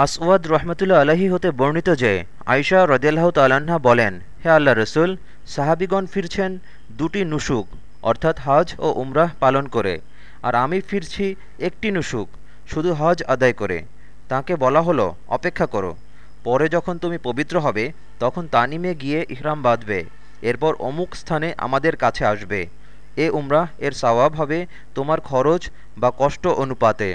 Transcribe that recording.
আসওয়াদ রহমতুল্লা আলহী হতে বর্ণিত যে আয়সা রদেলাহ তালান্না বলেন, হে আল্লাহ রসুল, সাহাবিগণ ফিরছেন দুটি নুসুক, অর্থাৎ হজ ও উমরাহ পালন করে, আর আমি ফিরছি একটি নুসুক, শুধু হজ আদায় করে। তাকে বলা হলো, অপেক্ষা করো, পরে যখন তুমি পবিত্র হবে, তখন তানিমে গিয়ে ইহরাম বাঁধবে, এরপর অমুক স্থানে আমাদের কাছে আসবে। এ উমরাহ, এর সওয়াব হবে তোমার খরচ বা কষ্ট অনুপাতে।